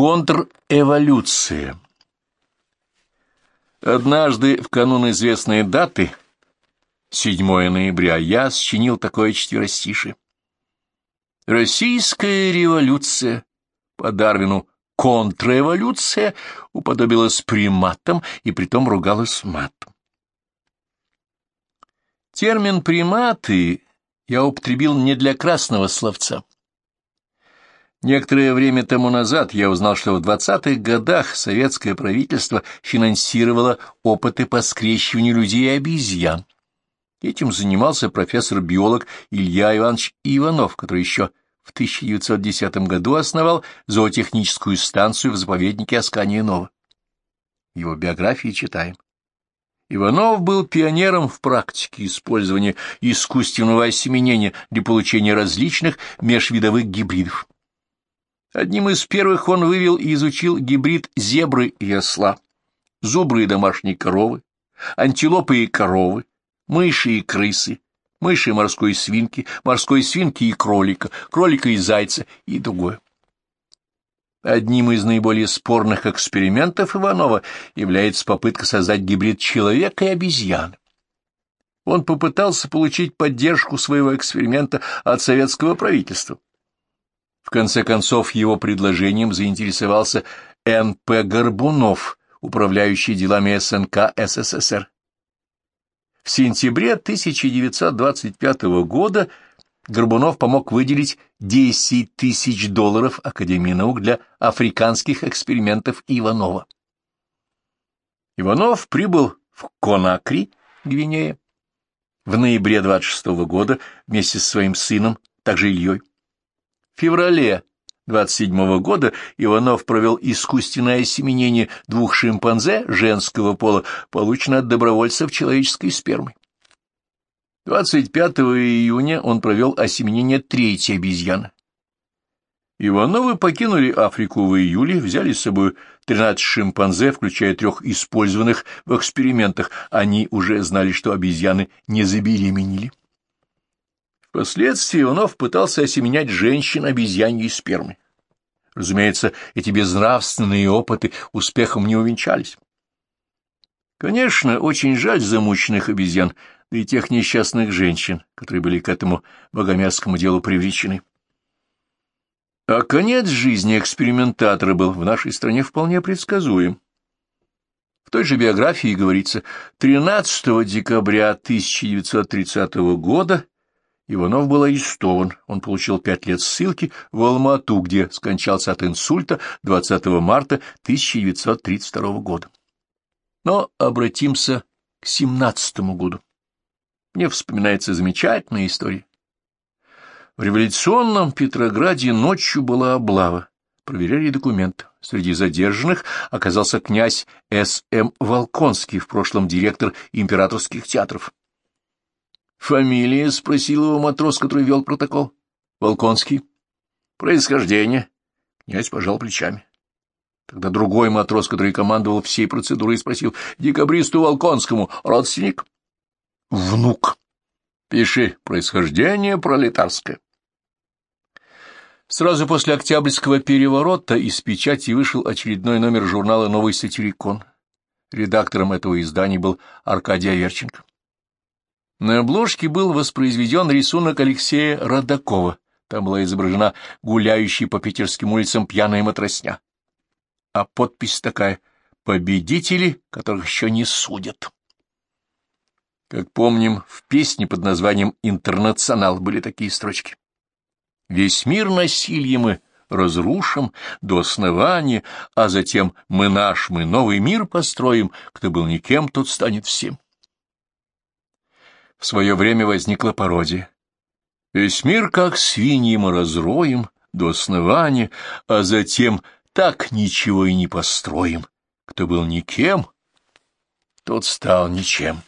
Контрэволюция Однажды, в канун известной даты, 7 ноября, я сочинил такое четверостишее. Российская революция по Дарвину контрэволюция уподобилась приматам и притом ругалась матом. Термин «приматы» я употребил не для красного словца. Некоторое время тому назад я узнал, что в 20-х годах советское правительство финансировало опыты по скрещиванию людей и обезьян. Этим занимался профессор-биолог Илья Иванович Иванов, который еще в 1910 году основал зоотехническую станцию в заповеднике Аскания-Нова. Его биографии читаем. Иванов был пионером в практике использования искусственного осеменения для получения различных межвидовых гибридов. Одним из первых он вывел и изучил гибрид зебры и осла, зубры и домашние коровы, антилопы и коровы, мыши и крысы, мыши и морской свинки, морской свинки и кролика, кролика и зайца и другое. Одним из наиболее спорных экспериментов Иванова является попытка создать гибрид человека и обезьяны. Он попытался получить поддержку своего эксперимента от советского правительства. В конце концов, его предложением заинтересовался Н.П. Горбунов, управляющий делами СНК СССР. В сентябре 1925 года Горбунов помог выделить 10 тысяч долларов Академии наук для африканских экспериментов Иванова. Иванов прибыл в Конакри, Гвинея, в ноябре 26 года вместе со своим сыном, также Ильей. Феврале 27 года Иванов провел искусственное осеменение двух шимпанзе женского пола, полученное от добровольцев человеческой спермы. 25 июня он провел осеменение третьей обезьяны. Ивановы покинули Африку в июле, взяли с собой 13 шимпанзе, включая трех использованных в экспериментах. Они уже знали, что обезьяны не забеременели. Впоследствии Иванов пытался осеменять женщин обезьяньей спермы. Разумеется, эти безнравственные опыты успехом не увенчались. Конечно, очень жаль замученных обезьян, да и тех несчастных женщин, которые были к этому богомерзкому делу привлечены. А конец жизни экспериментатора был в нашей стране вполне предсказуем. В той же биографии говорится, 13 декабря 1930 года Иванов был арестован. Он получил пять лет ссылки в Алмату, где скончался от инсульта 20 марта 1932 года. Но обратимся к семнадцатому году. Мне вспоминается замечательная история. В революционном Петрограде ночью была облава. Проверяли документы. Среди задержанных оказался князь С.М. Волконский, в прошлом директор императорских театров. «Фамилия?» — спросил его матрос, который вел протокол. «Волконский». «Происхождение?» Князь пожал плечами. Тогда другой матрос, который командовал всей процедурой, спросил декабристу Волконскому, родственник? Внук. Пиши, происхождение пролетарское. Сразу после Октябрьского переворота из печати вышел очередной номер журнала «Новый сатирикон». Редактором этого издания был Аркадий Аверченко. На обложке был воспроизведен рисунок Алексея Родакова. Там была изображена гуляющая по питерским улицам пьяная матросня а подпись такая «Победители, которых еще не судят». Как помним, в песне под названием «Интернационал» были такие строчки. «Весь мир насилие мы разрушим до основания, а затем мы наш, мы новый мир построим, кто был никем, тот станет всем». В свое время возникла пародия. «Весь мир, как свиньи, мы разроем до основания, а затем так ничего и не построим. Кто был никем, тот стал ничем.